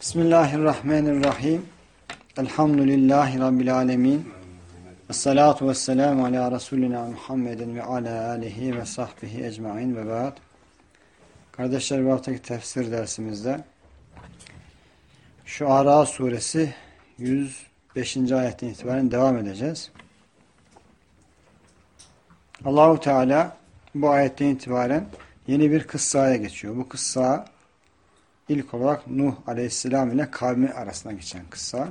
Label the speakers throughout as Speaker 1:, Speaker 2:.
Speaker 1: Bismillahirrahmanirrahim. Elhamdülillahi Rabbil alemin. Esselatu vesselamu ala Resulina Muhammedin ve ala alihi ve sahbihi ecmain ve ba'd. Kardeşler bu haftaki tefsir dersimizde şu Ara suresi 105. ayetten itibaren devam edeceğiz. Allahu Teala bu ayetten itibaren yeni bir kıssaya geçiyor. Bu kıssa ilk olarak Nuh Aleyhisselam ile kavmi arasında geçen kıssa.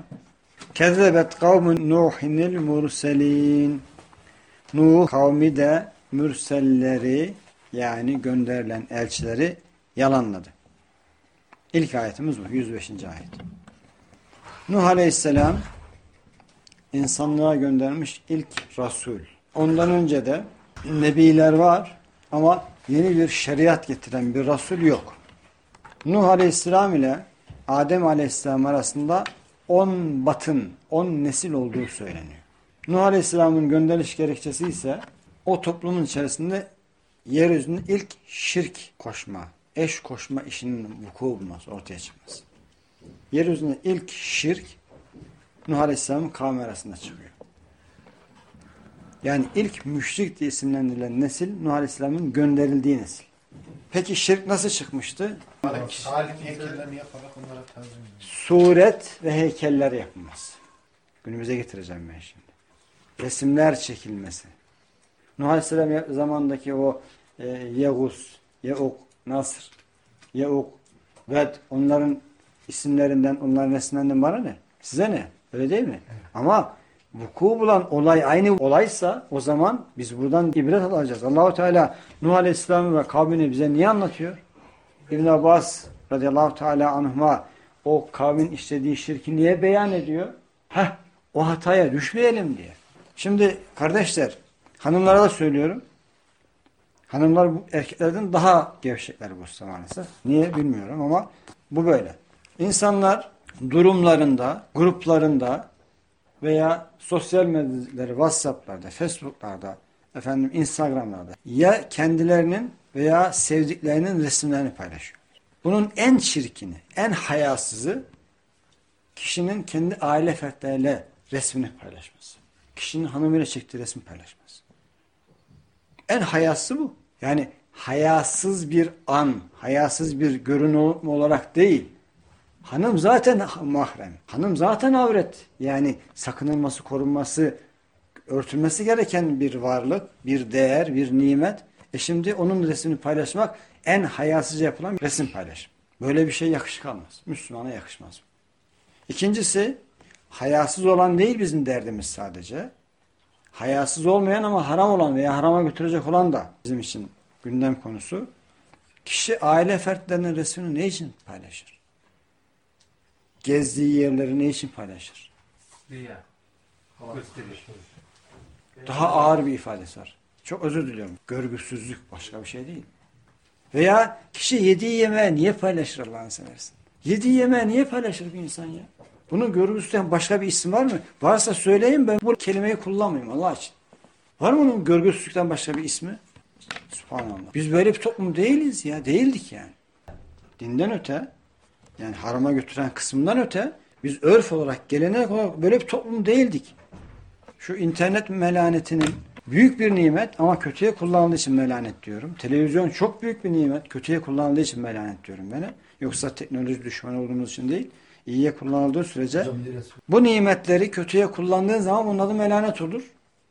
Speaker 1: Kezzebet kavmun Nuhinil murselin. Nuh kavmi de mürselleri yani gönderilen elçileri yalanladı. İlk ayetimiz bu. 105. ayet. Nuh Aleyhisselam insanlığa göndermiş ilk Resul. Ondan önce de nebiler var ama yeni bir şeriat getiren bir Resul yok. Nuh Aleyhisselam ile Adem Aleyhisselam arasında 10 batın, 10 nesil olduğu söyleniyor. Nuh Aleyhisselam'ın gönderiş gerekçesi ise o toplumun içerisinde yeryüzünde ilk şirk koşma, eş koşma işinin vuku bulması, ortaya çıkması. Yeryüzünde ilk şirk Nuh Aleyhisselam'ın kavmi arasında çıkıyor. Yani ilk müşrik diye isimlendirilen nesil Nuh Aleyhisselam'ın gönderildiği nesil. Peki şirk nasıl çıkmıştı? Suret ve heykeller yapılması. Günümüze getireceğim ben şimdi. Resimler çekilmesi. Nuh Aleyhisselam zamandaki o e, Yegus, Yeuk, Nasr, Yeuk, Ved onların isimlerinden, onların resimlerinden bana ne? Size ne? Öyle değil mi? Evet. Ama vuku bulan olay aynı olaysa o zaman biz buradan ibret alacağız. Allahu Teala Nuh Aleyhisselam ve kavmini bize niye anlatıyor? İbn Abbas radıyallahu teala anhuma o kavmin işlediği şirki niye beyan ediyor? Heh, o hataya düşmeyelim diye. Şimdi kardeşler, hanımlara da söylüyorum. Hanımlar erkeklerden daha gevşekler bu maalesef. Niye bilmiyorum ama bu böyle. İnsanlar durumlarında, gruplarında veya sosyal medyaları, WhatsApp'larda, Facebook'larda, efendim Instagram'larda ya kendilerinin veya sevdiklerinin resimlerini paylaşıyor. Bunun en çirkini, en hayasızı kişinin kendi aile fertleriyle resmini paylaşması. Kişinin hanımıyla çektiği resmi paylaşması. En hayası bu. Yani hayasız bir an, hayasız bir görünüm olarak değil. Hanım zaten mahrem. Hanım zaten avret. Yani sakınılması, korunması, örtülmesi gereken bir varlık, bir değer, bir nimet. E şimdi onun resmini paylaşmak en hayasızca yapılan resim paylaşım. Böyle bir şey yakışık almaz. Müslümana yakışmaz. İkincisi hayasız olan değil bizim derdimiz sadece. Hayasız olmayan ama haram olan veya harama götürecek olan da bizim için gündem konusu. Kişi aile fertlerinin resmini ne için paylaşır? Gezdiği yerleri ne için paylaşır?
Speaker 2: Riya. Gösteriş.
Speaker 1: Daha ağır bir ifadesi var. Çok özür diliyorum. Görgüsüzlük başka bir şey değil. Veya kişi yediği yemeği niye paylaşır Allah'ını seversin? Yediği yemeği niye paylaşır bir insan ya? Bunun görgüsüzlükten başka bir isim var mı? Varsa söyleyin ben bu kelimeyi kullanmayayım Allah için. Var mı onun görgüsüzlükten başka bir ismi? Subhanallah. Biz böyle bir toplum değiliz ya. Değildik yani. Dinden öte yani harama götüren kısımdan öte biz örf olarak, gelenek olarak böyle bir toplum değildik. Şu internet melanetinin büyük bir nimet ama kötüye kullanıldığı için melanet diyorum. Televizyon çok büyük bir nimet. Kötüye kullanıldığı için melanet diyorum ben. Yoksa teknoloji düşmanı olduğumuz için değil. İyiye kullanıldığı sürece bu nimetleri kötüye kullandığın zaman bunun adı melanet olur.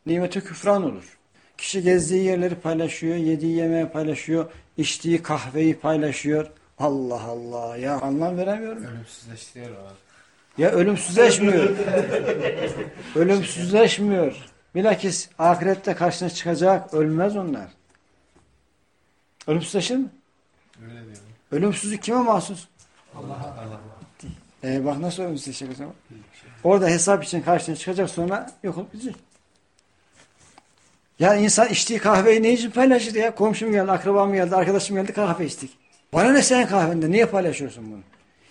Speaker 1: Nimeti küfran olur. Kişi gezdiği yerleri paylaşıyor, yediği yemeği paylaşıyor, içtiği kahveyi paylaşıyor. Allah Allah ya anlam veremiyorum.
Speaker 2: Ölümsüzleştiriyor o.
Speaker 1: Ya ölümsüzleşmiyor. ölümsüzleşmiyor. Bilakis ahirette karşına çıkacak ölmez onlar. Ölümsüzleşir mi?
Speaker 2: Öyle diyor.
Speaker 1: Ölümsüzlük kime mahsus?
Speaker 2: Allah Allah.
Speaker 1: Ee, bak nasıl ölümsüzleşecek o zaman? Orada hesap için karşına çıkacak sonra yok olup gidecek. Ya insan içtiği kahveyi ne için paylaşır ya? Komşum geldi, akrabam geldi, arkadaşım geldi kahve içtik. Bana ne senin kahvende? Niye paylaşıyorsun bunu?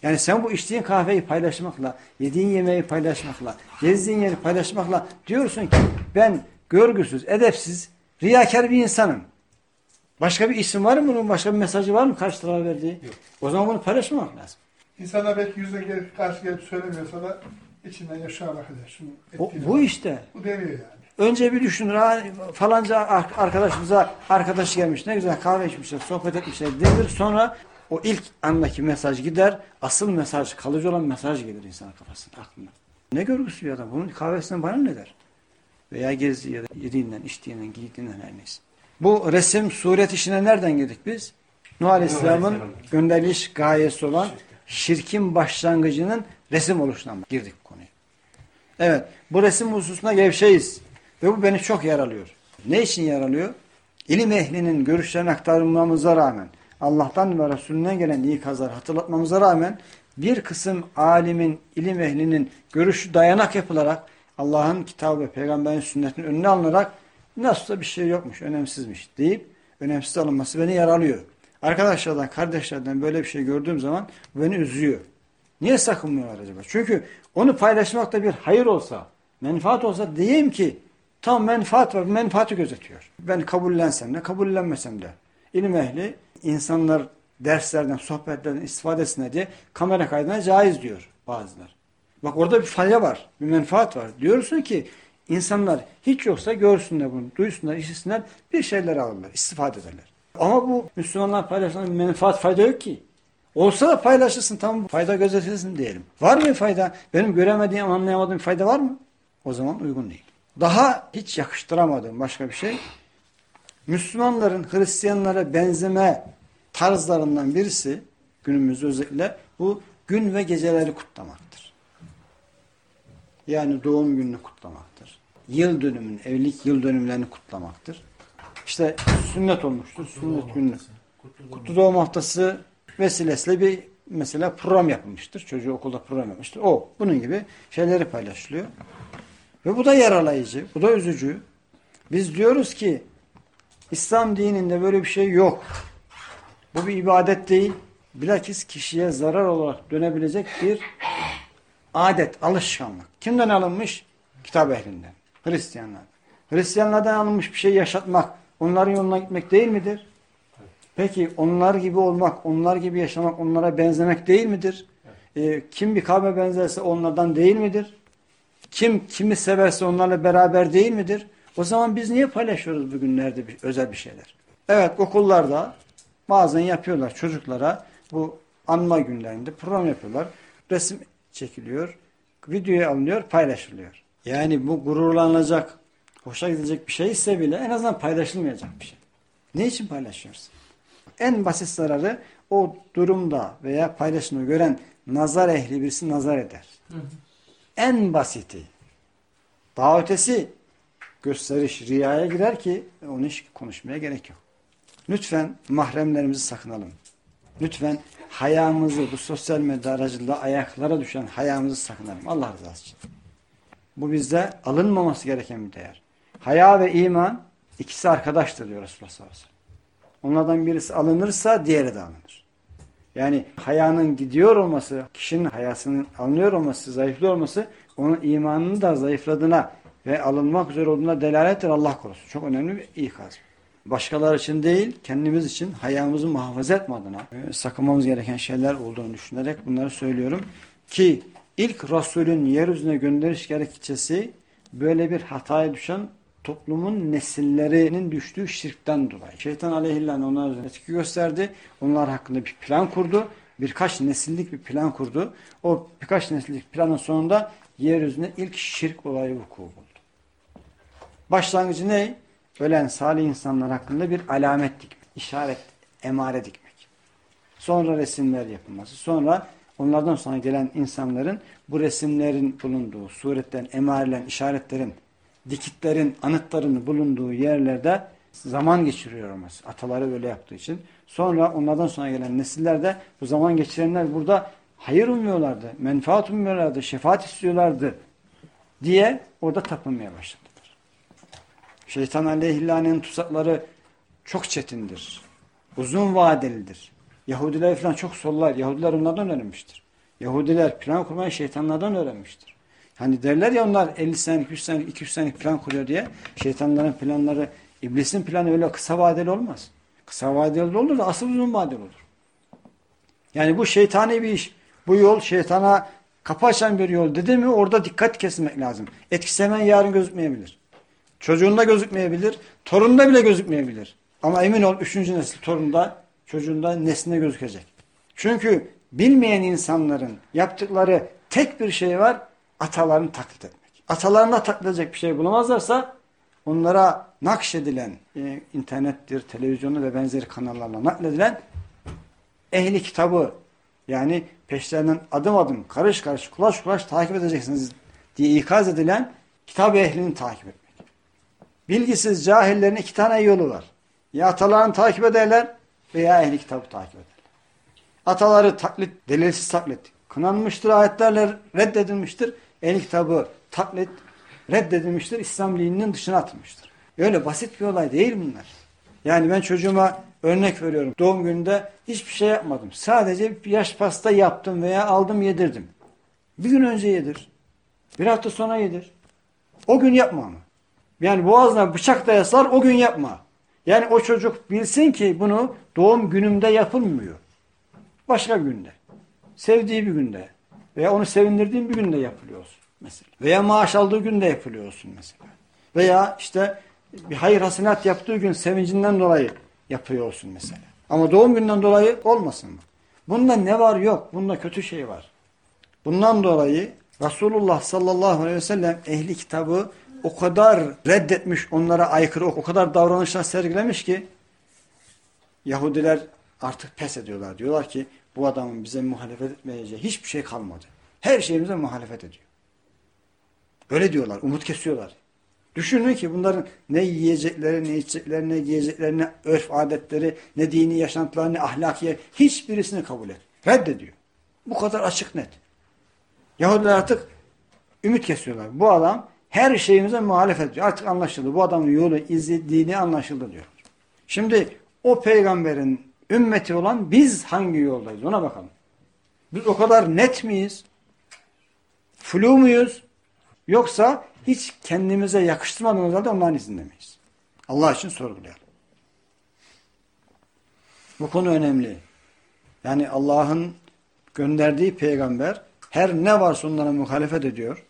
Speaker 1: Yani sen bu içtiğin kahveyi paylaşmakla, yediğin yemeği paylaşmakla, gezdiğin yeri paylaşmakla diyorsun ki ben görgüsüz, edepsiz, riyakar bir insanım. Başka bir isim var mı bunun? Başka bir mesajı var mı karşı tarafa verdiği?
Speaker 2: Yok.
Speaker 1: O zaman bunu paylaşmamak lazım.
Speaker 3: İnsanlar belki yüzüne gelip karşı gelip söylemiyorsa da içinden yaşıyor bak hele şunu
Speaker 1: O, bu işte.
Speaker 3: Bu demiyor yani.
Speaker 1: Önce bir düşünür. Ha, falanca ar- arkadaşımıza arkadaş gelmiş. Ne güzel kahve içmişler, sohbet etmişler denir. Sonra o ilk andaki mesaj gider. Asıl mesaj, kalıcı olan mesaj gelir insanın kafasına, aklına. Ne görgüsü bir adam. Bunun kahvesinden bana ne der? Veya gezdiği ya da yediğinden, içtiğinden, giydiğinden her neyse. Bu resim, suret işine nereden girdik biz? Nuh Aleyhisselam'ın
Speaker 2: Aleyhisselam.
Speaker 1: gönderiliş gayesi olan şirkin başlangıcının resim oluşundan girdik konuya. Evet, bu resim hususuna gevşeyiz. Ve bu beni çok yaralıyor. Ne için yaralıyor? İlim ehlinin görüşlerini aktarmamıza rağmen, Allah'tan ve Resulünden gelen ikazlar hatırlatmamıza rağmen, bir kısım alimin, ilim ehlinin görüşü dayanak yapılarak, Allah'ın kitabı ve peygamberin sünnetinin önüne alınarak, nasılsa bir şey yokmuş, önemsizmiş deyip, önemsiz alınması beni yaralıyor. Arkadaşlardan, kardeşlerden böyle bir şey gördüğüm zaman beni üzüyor. Niye sakınmıyorlar acaba? Çünkü onu paylaşmakta bir hayır olsa, menfaat olsa diyeyim ki tam menfaat var, menfaati gözetiyor. Ben kabullensem de, kabullenmesem de. İlim ehli insanlar derslerden, sohbetlerden istifade etsinler diye kamera kaydına caiz diyor bazılar. Bak orada bir fayda var, bir menfaat var. Diyorsun ki insanlar hiç yoksa görsünler bunu, duysunlar, işitsinler, bir şeyler alırlar, istifade ederler. Ama bu Müslümanlar paylaşılan bir menfaat fayda yok ki. Olsa da paylaşılsın tamam fayda gözetilsin diyelim. Var mı fayda? Benim göremediğim anlayamadığım fayda var mı? O zaman uygun değil. Daha hiç yakıştıramadığım başka bir şey Müslümanların Hristiyanlara benzeme tarzlarından birisi günümüzde özellikle bu gün ve geceleri kutlamaktır. Yani doğum gününü kutlamaktır. Yıl dönümünü, evlilik yıl dönümlerini kutlamaktır. İşte sünnet olmuştur. Sünnet günü. Kutlu doğum haftası vesilesiyle bir mesela program yapılmıştır. Çocuğu okulda program yapmıştır. O bunun gibi şeyleri paylaşılıyor. Ve bu da yaralayıcı, bu da üzücü. Biz diyoruz ki İslam dininde böyle bir şey yok. Bu bir ibadet değil. Bilakis kişiye zarar olarak dönebilecek bir adet, alışkanlık. Kimden alınmış? Kitap ehlinden. Hristiyanlar. Hristiyanlardan alınmış bir şey yaşatmak, onların yoluna gitmek değil midir? Peki onlar gibi olmak, onlar gibi yaşamak, onlara benzemek değil midir? Ee, kim bir kavme benzerse onlardan değil midir? Kim kimi severse onlarla beraber değil midir? O zaman biz niye paylaşıyoruz bugünlerde bir, özel bir şeyler? Evet okullarda bazen yapıyorlar çocuklara bu anma günlerinde program yapıyorlar. Resim çekiliyor, videoya alınıyor, paylaşılıyor. Yani bu gururlanacak, hoşa gidecek bir şey ise bile en azından paylaşılmayacak bir şey. Ne için paylaşıyorsun? En basit zararı o durumda veya paylaşımı gören nazar ehli birisi nazar eder. En basiti. Daha ötesi gösteriş, riyaya girer ki onu hiç konuşmaya gerek yok. Lütfen mahremlerimizi sakınalım. Lütfen hayamızı bu sosyal medya aracılığıyla ayaklara düşen hayamızı sakınalım. Allah rızası için. Bu bizde alınmaması gereken bir değer. Haya ve iman ikisi arkadaştır diyor Resulullah sallallahu aleyhi ve sellem. Onlardan birisi alınırsa diğeri de alınır. Yani hayanın gidiyor olması, kişinin hayasının alınıyor olması, zayıflıyor olması onun imanının da zayıfladığına ve alınmak üzere olduğuna delalettir Allah korusun. Çok önemli bir ikaz. Başkaları için değil, kendimiz için hayamızı muhafaza etme adına e, sakınmamız gereken şeyler olduğunu düşünerek bunları söylüyorum. Ki ilk Resulün yeryüzüne gönderiş gerekçesi böyle bir hataya düşen toplumun nesillerinin düştüğü şirkten dolayı. Şeytan aleyhillah onlara etki gösterdi. Onlar hakkında bir plan kurdu. Birkaç nesillik bir plan kurdu. O birkaç nesillik planın sonunda yeryüzüne ilk şirk olayı vuku buldu. Başlangıcı ne? Ölen salih insanlar hakkında bir alamet dikmek, işaret, emare dikmek. Sonra resimler yapılması. Sonra onlardan sonra gelen insanların bu resimlerin bulunduğu, suretlerin, emarelerin, işaretlerin, dikitlerin, anıtların bulunduğu yerlerde zaman geçiriyor olması. Ataları böyle yaptığı için. Sonra onlardan sonra gelen nesiller de bu zaman geçirenler burada hayır ummuyorlardı, menfaat ummuyorlardı, şefaat istiyorlardı diye orada tapınmaya başladılar. Şeytan aleyhillane'nin tuzakları çok çetindir. Uzun vadelidir. Yahudiler falan çok sollar. Yahudiler onlardan öğrenmiştir. Yahudiler plan kurmayı şeytanlardan öğrenmiştir. Hani derler ya onlar 50 senelik, 100 senelik, 200 senelik plan kuruyor diye. Şeytanların planları, iblisin planı öyle kısa vadeli olmaz. Kısa vadeli olur da asıl uzun vadeli olur. Yani bu şeytani bir iş. Bu yol şeytana kapı açan bir yol dedi mi orada dikkat kesmek lazım. Etkisi hemen yarın gözükmeyebilir. Çocuğunda gözükmeyebilir, torununda bile gözükmeyebilir. Ama emin ol üçüncü nesil torunda, çocuğunda, neslinde gözükecek. Çünkü bilmeyen insanların yaptıkları tek bir şey var, atalarını taklit etmek. Atalarına taklit edecek bir şey bulamazlarsa onlara nakşedilen, e, internettir, televizyonu ve benzeri kanallarla nakledilen ehli kitabı yani peşlerinden adım adım, karış karış, kulaş kulaş takip edeceksiniz diye ikaz edilen kitap ehlini takip etmek. Bilgisiz cahillerin iki tane yolu var. Ya atalarını takip ederler veya ehli kitabı takip ederler. Ataları taklit, delilsiz taklit kınanmıştır, ayetlerle reddedilmiştir. Ehli kitabı taklit reddedilmiştir, İslam dininin dışına atılmıştır. Öyle basit bir olay değil bunlar. Yani ben çocuğuma örnek veriyorum. Doğum gününde hiçbir şey yapmadım. Sadece bir yaş pasta yaptım veya aldım yedirdim. Bir gün önce yedir. Bir hafta sonra yedir. O gün yapma ama. Yani boğazına bıçak dayaslar o gün yapma. Yani o çocuk bilsin ki bunu doğum günümde yapılmıyor. Başka günde. Sevdiği bir günde. Veya onu sevindirdiğin bir günde yapılıyorsun mesela. Veya maaş aldığı günde yapılıyorsun mesela. Veya işte bir hayır hasenat yaptığı gün sevincinden dolayı yapıyorsun mesela. Ama doğum günden dolayı olmasın mı? Bunda ne var yok. Bunda kötü şey var. Bundan dolayı Resulullah sallallahu aleyhi ve sellem ehli kitabı o kadar reddetmiş, onlara aykırı, o kadar davranışlar sergilemiş ki Yahudiler artık pes ediyorlar. Diyorlar ki bu adamın bize muhalefet etmeyeceği hiçbir şey kalmadı. Her şeyimize muhalefet ediyor. Öyle diyorlar, umut kesiyorlar. Düşünün ki bunların ne yiyecekleri, ne içecekleri, ne giyecekleri, ne örf adetleri, ne dini yaşantıları, ne ahlaki hiçbirisini kabul et. Reddediyor. Bu kadar açık net. Yahudiler artık ümit kesiyorlar. Bu adam her şeyimize muhalefet ediyor. Artık anlaşıldı. Bu adamın yolu, izi, dini anlaşıldı diyor. Şimdi o peygamberin ümmeti olan biz hangi yoldayız ona bakalım. Biz o kadar net miyiz? Flu muyuz? Yoksa hiç kendimize yakıştırmadığımız halde onların izinde miyiz? Allah için sorgulayalım. Bu konu önemli. Yani Allah'ın gönderdiği peygamber her ne varsa onlara muhalefet ediyor.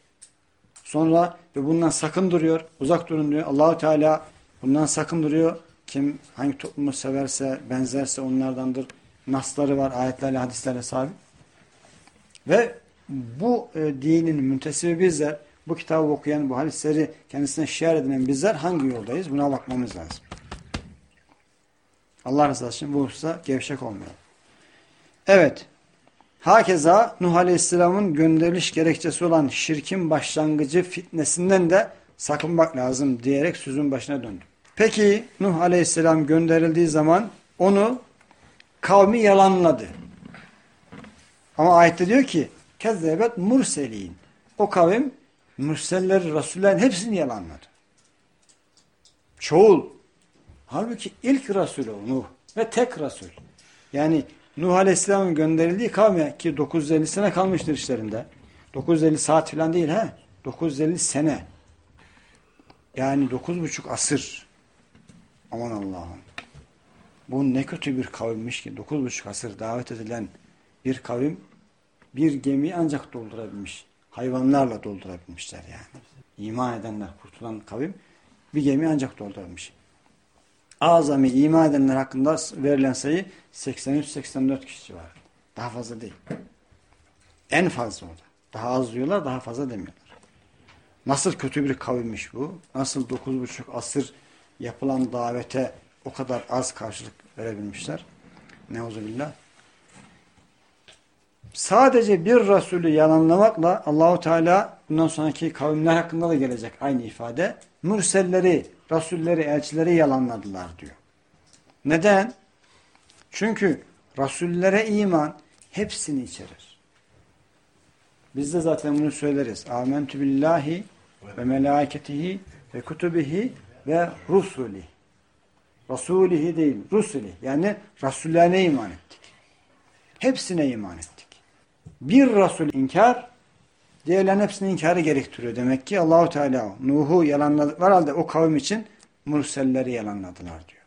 Speaker 1: Sonra ve bundan sakın duruyor, uzak durun diyor. Allahu Teala bundan sakın duruyor. Kim hangi toplumu severse, benzerse onlardandır. Nasları var, ayetlerle, hadislerle sabit. Ve bu e, dinin müntesibi bizler, bu kitabı okuyan, bu hadisleri kendisine şiar edinen bizler hangi yoldayız? Buna bakmamız lazım. Allah rızası için bu hususta gevşek olmayalım. Evet. Hakeza Nuh Aleyhisselam'ın gönderiliş gerekçesi olan şirkin başlangıcı fitnesinden de sakınmak lazım diyerek sözün başına döndüm. Peki Nuh Aleyhisselam gönderildiği zaman onu kavmi yalanladı. Ama ayette diyor ki kezzebet murselin. O kavim mürselleri, rasullerin hepsini yalanladı. Çoğul. Halbuki ilk Resul o Nuh ve tek Resul. Yani Nuh Aleyhisselam'ın gönderildiği kavme ki 950 sene kalmıştır işlerinde. 950 saat falan değil he. 950 sene. Yani 9,5 asır. Aman Allah'ım. Bu ne kötü bir kavimmiş ki 9,5 asır davet edilen bir kavim bir gemiyi ancak doldurabilmiş. Hayvanlarla doldurabilmişler yani. İman edenler, kurtulan kavim bir gemi ancak doldurabilmiş. Azami iman edenler hakkında verilen sayı 83-84 kişi civarında. Daha fazla değil. En fazla orada. Daha az diyorlar, daha fazla demiyorlar. Nasıl kötü bir kavimmiş bu? Nasıl 9,5 asır yapılan davete o kadar az karşılık verebilmişler? Neuzubillah. Sadece bir Resulü yalanlamakla Allahu Teala bundan sonraki kavimler hakkında da gelecek aynı ifade. Mürselleri, Rasulleri, elçileri yalanladılar diyor. Neden? Çünkü Rasullere iman hepsini içerir. Biz de zaten bunu söyleriz. Âmentü billahi ve melâketihi ve kutubihi ve rusuli. Rasulihi değil, rusuli. Yani Rasullerine iman ettik. Hepsine iman ettik. Bir Resul inkar, diğerlerin hepsinin inkarı gerektiriyor. Demek ki Allahu Teala Nuh'u yalanladıklar halde o kavim için murselleri yalanladılar diyor.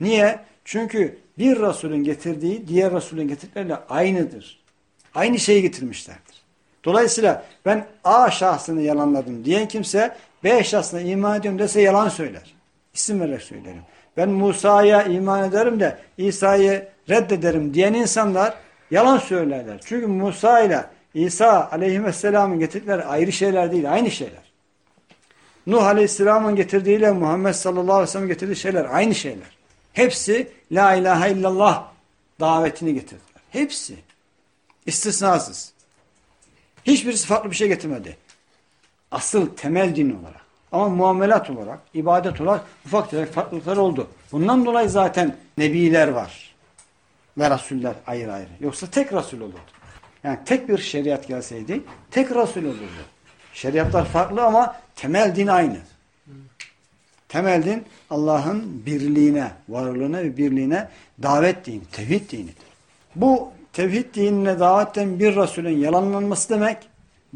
Speaker 1: Niye? Çünkü bir Resulün getirdiği diğer Resulün getirdikleriyle aynıdır. Aynı şeyi getirmişlerdir. Dolayısıyla ben A şahsını yalanladım diyen kimse B şahsına iman ediyorum dese yalan söyler. İsim vererek söylerim. Ben Musa'ya iman ederim de İsa'yı reddederim diyen insanlar yalan söylerler. Çünkü Musa ile İsa aleyhisselamın getirdikleri ayrı şeyler değil, aynı şeyler. Nuh aleyhisselamın getirdiğiyle Muhammed sallallahu aleyhi ve sellem getirdiği şeyler aynı şeyler. Hepsi la ilahe illallah davetini getirdiler. Hepsi. İstisnasız. Hiçbirisi farklı bir şey getirmedi. Asıl temel din olarak. Ama muamelat olarak, ibadet olarak ufak tefek farklılıklar oldu. Bundan dolayı zaten nebiler var. Ve rasuller ayrı ayrı. Yoksa tek rasul olurdu. Yani tek bir şeriat gelseydi tek rasul olurdu. Şeriatlar farklı ama temel din aynı. Temel din Allah'ın birliğine, varlığına ve birliğine davet dini, tevhid dinidir. Bu tevhid dinine davetten bir Resulün yalanlanması demek,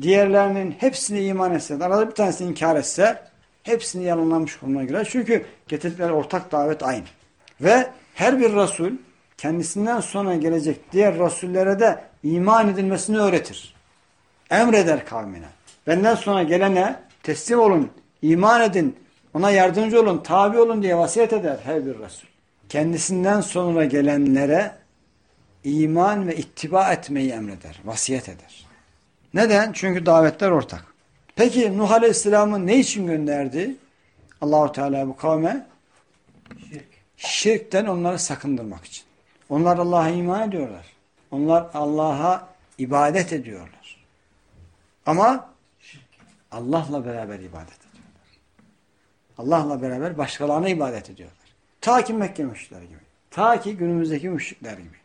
Speaker 1: diğerlerinin hepsini iman etse, arada bir tanesini inkar etse, hepsini yalanlanmış konumuna girer. Çünkü getirdikleri ortak davet aynı. Ve her bir Resul kendisinden sonra gelecek diğer Resullere de iman edilmesini öğretir. Emreder kavmine. Benden sonra gelene teslim olun, iman edin, ona yardımcı olun, tabi olun diye vasiyet eder her bir Resul. Kendisinden sonra gelenlere iman ve ittiba etmeyi emreder, vasiyet eder. Neden? Çünkü davetler ortak. Peki Nuh Aleyhisselam'ı ne için gönderdi? Allahu Teala bu kavme
Speaker 2: Şirk.
Speaker 1: şirkten onları sakındırmak için. Onlar Allah'a iman ediyorlar. Onlar Allah'a ibadet ediyorlar. Ama Allah'la beraber ibadet ediyorlar. Allah'la beraber başkalarına ibadet ediyorlar. Ta ki Mekke müşrikleri gibi. Ta ki günümüzdeki müşrikler gibi.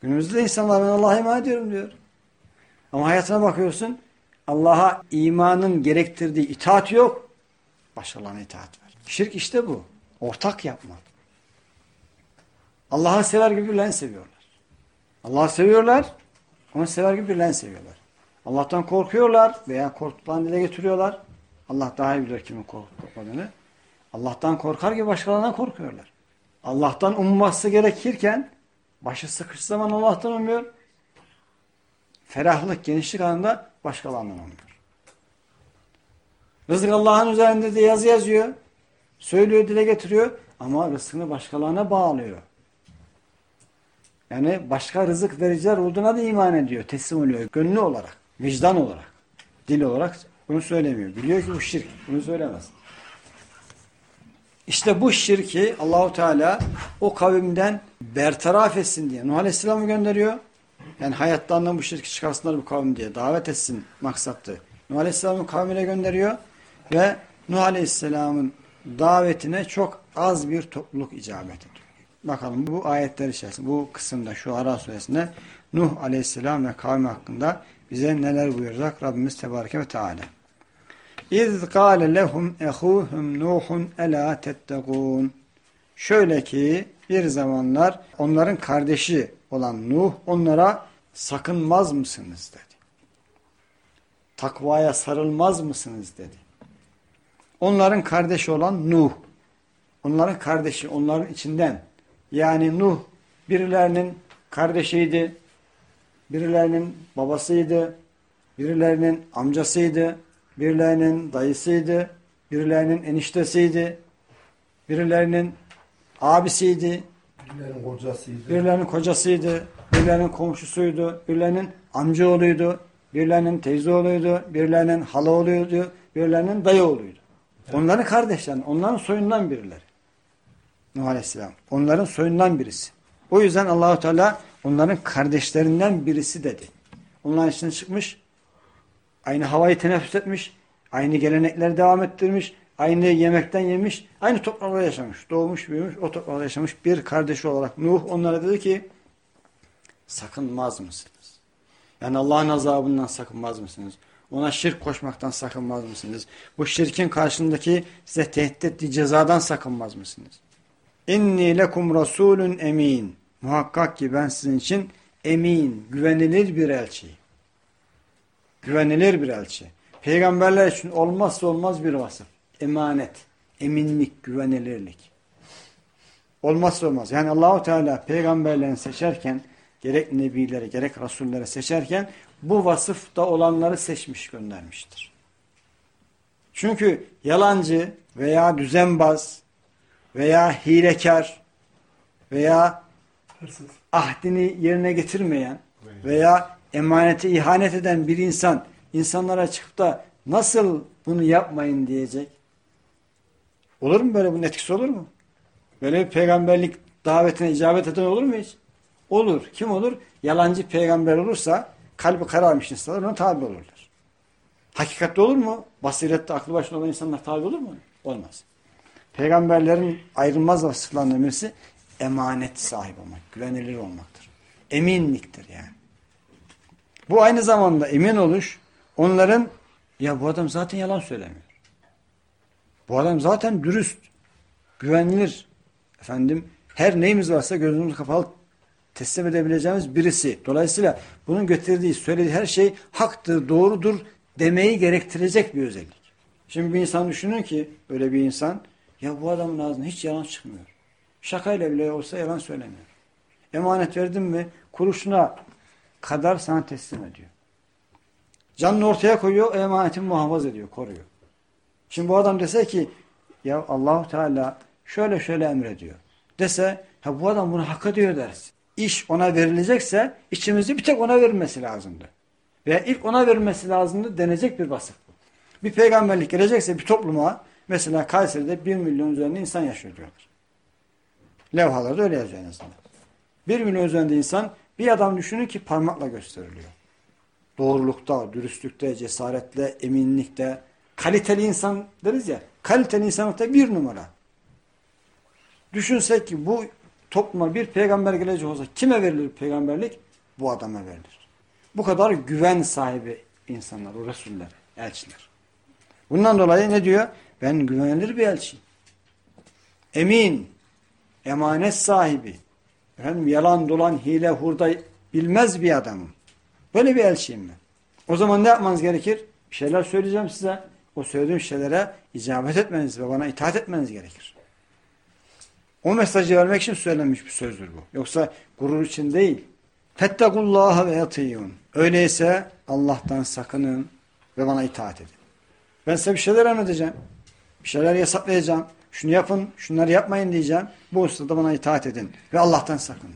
Speaker 1: Günümüzde insanlar ben Allah'a iman ediyorum diyor. Ama hayatına bakıyorsun Allah'a imanın gerektirdiği itaat yok. Başkalarına itaat var. Şirk işte bu. Ortak yapmak. Allah'ı sever gibi birilerini seviyorlar. Allah'ı seviyorlar, onu sever gibi birilerini seviyorlar. Allah'tan korkuyorlar veya korktuklarını dile getiriyorlar. Allah daha iyi bilir kimin korkmadığını. Allah'tan korkar gibi başkalarına korkuyorlar. Allah'tan umması gerekirken başı sıkış zaman Allah'tan umuyor. Ferahlık, genişlik anında başkalarından umuyor. Rızık Allah'ın üzerinde de yazı yazıyor. Söylüyor, dile getiriyor. Ama rızkını başkalarına bağlıyor. Yani başka rızık vericiler olduğuna da iman ediyor. Teslim oluyor. Gönlü olarak, vicdan olarak, dil olarak bunu söylemiyor. Biliyor ki bu şirk. Bunu söylemez. İşte bu şirki Allahu Teala o kavimden bertaraf etsin diye Nuh Aleyhisselam'ı gönderiyor. Yani hayatlarından bu şirki çıkarsınlar bu kavim diye davet etsin maksattı. Nuh Aleyhisselam'ın kavmine gönderiyor ve Nuh Aleyhisselam'ın davetine çok az bir topluluk icabet ediyor. Bakalım bu ayetler içerisinde, bu kısımda şu Ara suresinde Nuh Aleyhisselam ve kavmi hakkında bize neler buyuracak Rabbimiz Tebareke ve Teala. İz kâle lehum ehuhum Nuhun elâ tettegûn. Şöyle ki bir zamanlar onların kardeşi olan Nuh onlara sakınmaz mısınız dedi. Takvaya sarılmaz mısınız dedi. Onların kardeşi olan Nuh. Onların kardeşi, onların içinden. Yani Nuh birilerinin kardeşiydi, birilerinin babasıydı, birilerinin amcasıydı, birilerinin dayısıydı, birilerinin eniştesiydi, birilerinin abisiydi,
Speaker 3: Birilerinin kocasıydı.
Speaker 1: birilerinin kocasıydı, birilerinin komşusuydu, birilerinin amcaoğluydu, birilerinin teyzeoğluydu, birilerinin halaoğluydu, birilerinin dayıoğluydu. Onların kardeşleri, onların soyundan birileri. Nuh Aleyhisselam. Onların soyundan birisi. O yüzden Allahu Teala onların kardeşlerinden birisi dedi. Onların içine çıkmış, aynı havayı teneffüs etmiş, aynı gelenekleri devam ettirmiş, aynı yemekten yemiş, aynı topraklarda yaşamış. Doğmuş, büyümüş, o topraklarda yaşamış bir kardeşi olarak Nuh onlara dedi ki sakınmaz mısınız? Yani Allah'ın azabından sakınmaz mısınız? Ona şirk koşmaktan sakınmaz mısınız? Bu şirkin karşındaki size tehdit ettiği cezadan sakınmaz mısınız? İnni lekum rasulun emin. Muhakkak ki ben sizin için emin, güvenilir bir elçiyim. Güvenilir bir elçi. Peygamberler için olmazsa olmaz bir vasıf. Emanet, eminlik, güvenilirlik. Olmazsa olmaz. Yani Allahu Teala peygamberlerini seçerken gerek nebileri gerek rasulleri seçerken bu vasıfta olanları seçmiş göndermiştir. Çünkü yalancı veya düzenbaz veya hilekar veya
Speaker 3: Hırsız.
Speaker 1: ahdini yerine getirmeyen veya emanete ihanet eden bir insan insanlara çıkıp da nasıl bunu yapmayın diyecek. Olur mu böyle bunun etkisi olur mu? Böyle bir peygamberlik davetine icabet eden olur mu hiç? Olur. Kim olur? Yalancı peygamber olursa kalbi kararmış insanlar ona tabi olurlar. Hakikatte olur mu? Basiretli, aklı başında olan insanlar tabi olur mu? Olmaz. Peygamberlerin ayrılmaz vasıflarından birisi emanet sahibi olmak, güvenilir olmaktır. Eminliktir yani. Bu aynı zamanda emin oluş onların ya bu adam zaten yalan söylemiyor. Bu adam zaten dürüst, güvenilir. Efendim her neyimiz varsa gözümüz kapalı teslim edebileceğimiz birisi. Dolayısıyla bunun getirdiği, söylediği her şey haktır, doğrudur demeyi gerektirecek bir özellik. Şimdi bir insan düşünün ki öyle bir insan ya bu adamın ağzından hiç yalan çıkmıyor. Şakayla bile olsa yalan söylemiyor. Emanet verdim mi kuruşuna kadar sana teslim ediyor. Canını ortaya koyuyor, emanetini muhafaza ediyor, koruyor. Şimdi bu adam dese ki ya Allahu Teala şöyle şöyle emrediyor. Dese ha bu adam bunu hak ediyor deriz. İş ona verilecekse içimizi bir tek ona verilmesi lazımdı. Veya ilk ona verilmesi lazımdı denecek bir vasıf bu. Bir peygamberlik gelecekse bir topluma mesela Kayseri'de bir milyon üzerinde insan yaşıyor diyorlar. Levhalarda öyle yazıyor en azından. Bir milyon üzerinde insan bir adam düşünün ki parmakla gösteriliyor. Doğrulukta, dürüstlükte, cesaretle, eminlikte, kaliteli insan deriz ya, kaliteli insanlıkta bir numara. Düşünsek ki bu topluma bir peygamber gelecek olsa kime verilir peygamberlik? Bu adama verilir. Bu kadar güven sahibi insanlar, o Resuller, elçiler. Bundan dolayı ne diyor? Ben güvenilir bir elçiyim. Emin, emanet sahibi, efendim yalan dolan hile hurda bilmez bir adamım. Böyle bir elçiyim ben. O zaman ne yapmanız gerekir? Bir şeyler söyleyeceğim size. O söylediğim şeylere icabet etmeniz ve bana itaat etmeniz gerekir. O mesajı vermek için söylenmiş bir sözdür bu. Yoksa gurur için değil. Fettekullaha ve yatiyun. Öyleyse Allah'tan sakının ve bana itaat edin. Ben size bir şeyler anlatacağım. Bir şeyler yasaklayacağım. Şunu yapın, şunları yapmayın diyeceğim. Bu hususta bana itaat edin. Ve Allah'tan sakının.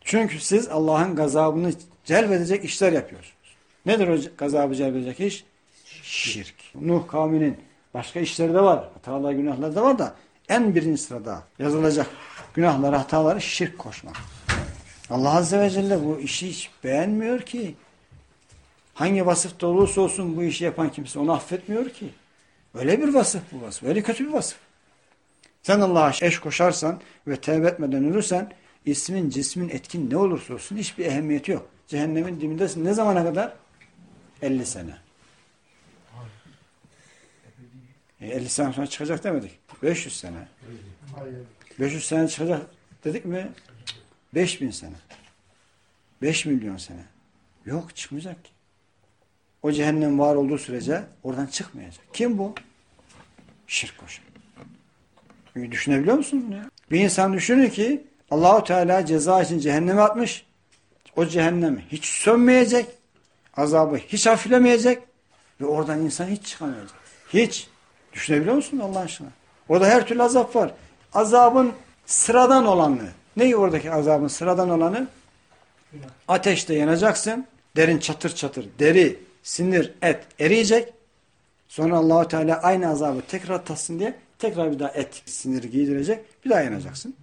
Speaker 1: Çünkü siz Allah'ın gazabını celbedecek işler yapıyorsunuz. Nedir o gazabı celbedecek iş? Şirk. Nuh kavminin başka işleri de var. Hatalar, günahlar da var da en birinci sırada yazılacak günahları, hataları şirk koşmak. Allah Azze ve Celle bu işi hiç beğenmiyor ki. Hangi vasıfta olursa olsun bu işi yapan kimse onu affetmiyor ki. Öyle bir vasıf bu vasıf. Öyle kötü bir vasıf. Sen Allah'a eş koşarsan ve tevbe etmeden ölürsen ismin, cismin, etkin ne olursa olsun hiçbir ehemmiyeti yok. Cehennemin dibindesin. Ne zamana kadar? 50 sene. E 50 sene sonra çıkacak demedik. 500 sene.
Speaker 3: Hayır.
Speaker 1: 500 sene çıkacak dedik mi? 5000 sene. 5 milyon sene. Yok çıkmayacak ki. O cehennem var olduğu sürece oradan çıkmayacak. Kim bu? Şirk koşan. E, Düşünebiliyor musunuz bunu ya? Bir insan düşünür ki Allahu Teala ceza için cehenneme atmış. O cehennemi hiç sönmeyecek. Azabı hiç hafiflemeyecek. Ve oradan insan hiç çıkamayacak. Hiç. Düşünebiliyor musun Allah aşkına? Orada her türlü azap var. Azabın sıradan olanı. Ne oradaki azabın sıradan olanı? Ateşte yanacaksın. Derin çatır çatır. Deri, sinir, et eriyecek. Sonra Allahu Teala aynı azabı tekrar tatsın diye tekrar bir daha et, sinir giydirecek. Bir daha yanacaksın.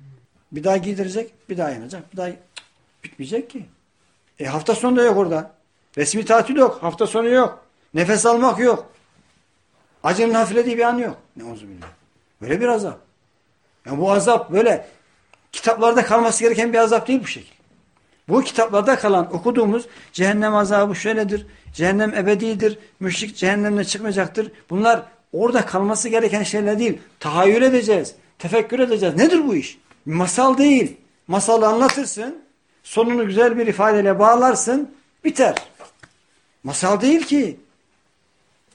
Speaker 1: Bir daha giydirecek, bir daha yanacak. Bir daha bitmeyecek ki. E hafta sonu da yok orada. Resmi tatil yok, hafta sonu yok. Nefes almak yok. Acının hafiflediği bir an yok. Neuzubillah. Böyle bir azap. Yani bu azap böyle kitaplarda kalması gereken bir azap değil bu şekil. Bu kitaplarda kalan okuduğumuz cehennem azabı şöyledir, cehennem ebedidir, müşrik cehennemle çıkmayacaktır. Bunlar orada kalması gereken şeyler değil. Tahayyül edeceğiz, tefekkür edeceğiz. Nedir bu iş? Masal değil. Masalı anlatırsın, sonunu güzel bir ifadeyle bağlarsın, biter. Masal değil ki.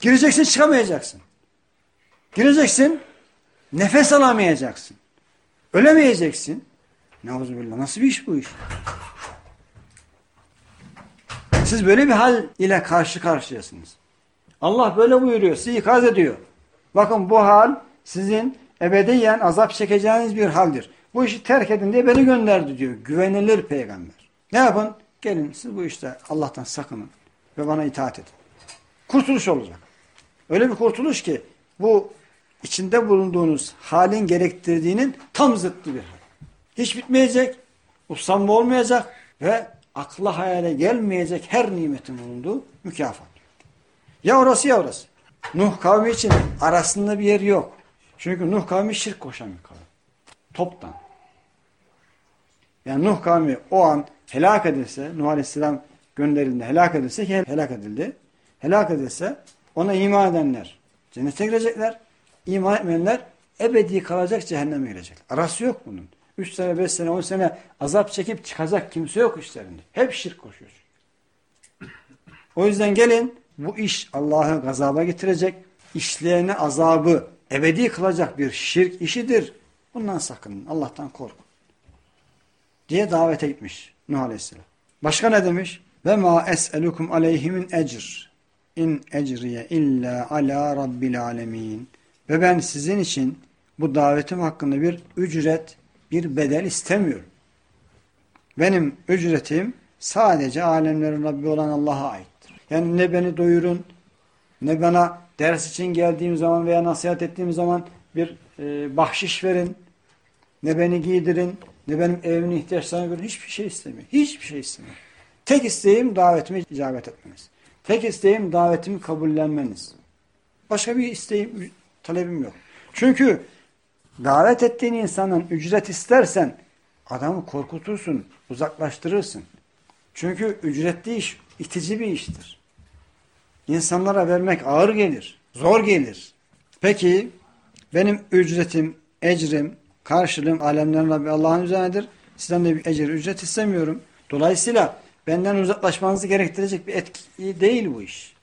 Speaker 1: Gireceksin çıkamayacaksın. Gireceksin nefes alamayacaksın. Ölemeyeceksin. Neuzubillah. Nasıl bir iş bu iş? Siz böyle bir hal ile karşı karşıyasınız. Allah böyle buyuruyor, sizi ikaz ediyor. Bakın bu hal sizin ebediyen azap çekeceğiniz bir haldir. Bu işi terk edin diye beni gönderdi diyor. Güvenilir peygamber. Ne yapın? Gelin siz bu işte Allah'tan sakının ve bana itaat edin. Kurtuluş olacak. Öyle bir kurtuluş ki bu içinde bulunduğunuz halin gerektirdiğinin tam zıttı bir hal. Hiç bitmeyecek, uslanma olmayacak ve akla hayale gelmeyecek her nimetin bulunduğu mükafat. Ya orası ya orası. Nuh kavmi için arasında bir yer yok. Çünkü Nuh kavmi şirk koşan bir kavim. Toptan. Yani Nuh kavmi o an helak edilse, Nuh Aleyhisselam gönderildiğinde helak edilse ki helak edildi. Helak edilse ona iman edenler cennete girecekler. İman etmeyenler ebedi kalacak cehenneme girecekler. Arası yok bunun. 3 sene, 5 sene, 10 sene azap çekip çıkacak kimse yok işlerinde. Hep şirk koşuyor. O yüzden gelin bu iş Allah'ı gazaba getirecek, işleyene azabı ebedi kılacak bir şirk işidir. Bundan sakının, Allah'tan korkun. Diye davete gitmiş Nuh Aleyhisselam. Başka ne demiş? Ve ma es'elukum aleyhi min ecr. İn ecriye illa ala rabbil alemin. Ve ben sizin için bu davetim hakkında bir ücret, bir bedel istemiyorum. Benim ücretim sadece alemlerin Rabbi olan Allah'a aittir. Yani ne beni doyurun, ne bana ders için geldiğim zaman veya nasihat ettiğim zaman bir e, bahşiş verin, ne beni giydirin, ne benim evimin ihtiyaçlarını görün. Hiçbir şey istemiyorum. Hiçbir şey istemiyorum. Tek isteğim davetime icabet etmeniz. Tek isteğim davetimi kabullenmeniz. Başka bir isteğim, talebim yok. Çünkü davet ettiğin insanın ücret istersen adamı korkutursun, uzaklaştırırsın. Çünkü ücretli iş itici bir iştir. İnsanlara vermek ağır gelir, zor gelir. Peki benim ücretim, ecrim, karşılığım alemlerin Rabbi Allah'ın üzerinedir. Sizden de bir ecir, ücret istemiyorum. Dolayısıyla benden uzaklaşmanızı gerektirecek bir etki değil bu iş.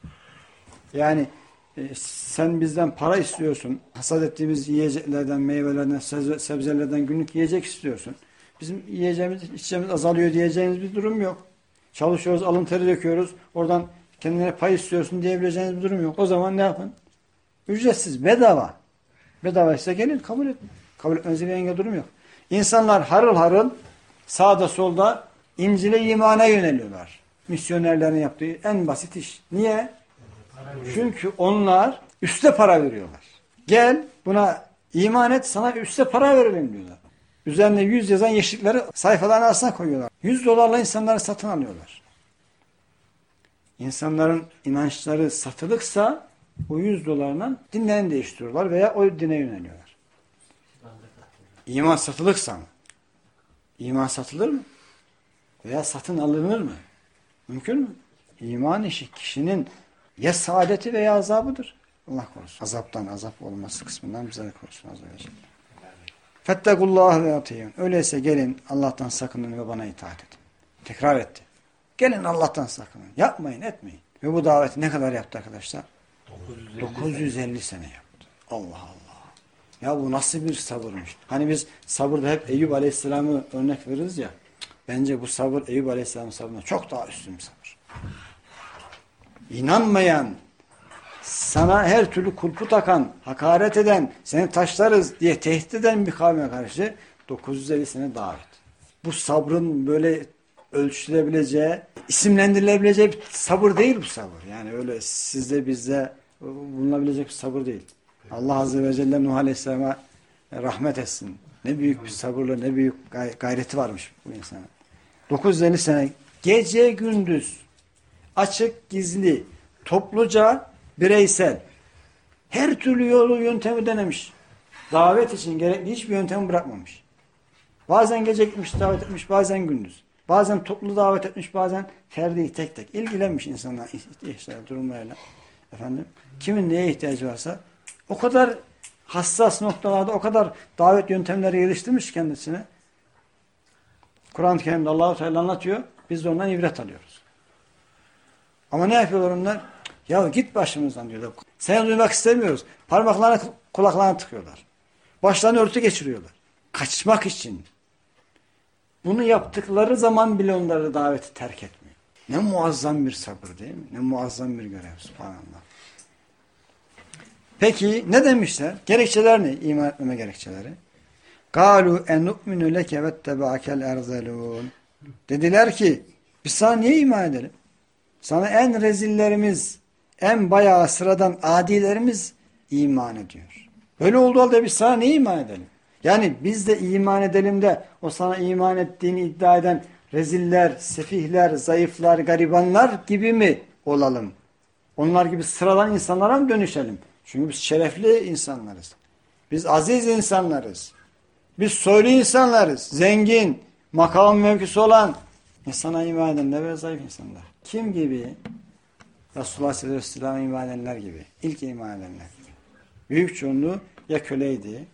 Speaker 1: Yani e, sen bizden para istiyorsun. Hasat ettiğimiz yiyeceklerden, meyvelerden, sebzelerden günlük yiyecek istiyorsun. Bizim yiyeceğimiz, içeceğimiz azalıyor diyeceğiniz bir durum yok. Çalışıyoruz, alın teri döküyoruz. Oradan kendine pay istiyorsun diyebileceğiniz bir durum yok. O zaman ne yapın? Ücretsiz, bedava. Bedava ise gelin kabul edin. Kabul etmenize bir engel durum yok. İnsanlar harıl harıl sağda solda İncil'e imana yöneliyorlar. Misyonerlerin yaptığı en basit iş. Niye? Çünkü onlar üste para veriyorlar. Gel buna iman et sana üste para verelim diyorlar. Üzerine yüz yazan yeşillikleri sayfaların arasına koyuyorlar. Yüz dolarla insanları satın alıyorlar. İnsanların inançları satılıksa o yüz dolarla dinlerini değiştiriyorlar veya o dine yöneliyorlar. İman satılıksa mı? İman satılır mı? Veya satın alınır mı? Mümkün mü? İman işi kişinin ya saadeti veya azabıdır. Allah korusun. Azaptan, azap olması kısmından bize korusun. Azze ve Celle. Ve atiyyun. Öyleyse gelin Allah'tan sakının ve bana itaat edin. Tekrar etti. Gelin Allah'tan sakının. Yapmayın, etmeyin. Ve bu daveti ne kadar yaptı arkadaşlar? 950, 950 sene yaptı. Allah Allah. Ya bu nasıl bir sabırmış. Hani biz sabırda hep Eyüp Aleyhisselam'ı örnek veririz ya. Bence bu sabır Eyüp Aleyhisselam'ın sabrına çok daha üstün bir sabır. İnanmayan, sana her türlü kulpu takan, hakaret eden, seni taşlarız diye tehdit eden bir kavme karşı 950 sene davet. Bu sabrın böyle ölçülebileceği, isimlendirilebileceği bir sabır değil bu sabır. Yani öyle sizde bizde bulunabilecek bir sabır değil. Allah Azze ve Celle Nuh Aleyhisselam'a rahmet etsin. Ne büyük bir sabırla, ne büyük gayreti varmış bu insana. 950 sene gece gündüz açık gizli topluca bireysel her türlü yolu yöntemi denemiş. Davet için gerekli hiçbir yöntemi bırakmamış. Bazen gece gitmiş davet etmiş bazen gündüz. Bazen toplu davet etmiş bazen ferdi tek tek. ilgilenmiş insanlar ihtiyaçları durumlarıyla. Efendim, kimin neye ihtiyacı varsa o kadar hassas noktalarda o kadar davet yöntemleri geliştirmiş kendisine. Kur'an-ı Kerim'de Allah-u Teala anlatıyor. Biz de ondan ibret alıyoruz. Ama ne yapıyorlar onlar? Ya git başımızdan diyorlar. Seni duymak istemiyoruz. Parmaklarına kulaklarına tıkıyorlar. Başlarını örtü geçiriyorlar. Kaçmak için. Bunu yaptıkları zaman bile onları daveti terk etmiyor. Ne muazzam bir sabır değil mi? Ne muazzam bir görev. Subhanallah. Peki ne demişler? Gerekçeler ne? İman etmeme gerekçeleri. Kalu enu'minu leke vettebakel erzelun. Dediler ki biz sana niye iman edelim? Sana en rezillerimiz, en bayağı sıradan adilerimiz iman ediyor. Öyle oldu halde biz sana niye iman edelim? Yani biz de iman edelim de o sana iman ettiğini iddia eden reziller, sefihler, zayıflar, garibanlar gibi mi olalım? Onlar gibi sıradan insanlara mı dönüşelim? Çünkü biz şerefli insanlarız. Biz aziz insanlarız. Biz soylu insanlarız. Zengin, makam mevkisi olan insana iman edenler ve zayıf insanlar. Kim gibi? Resulullah sallallahu aleyhi ve sellem'e iman edenler gibi. İlk iman edenler gibi. Büyük çoğunluğu ya köleydi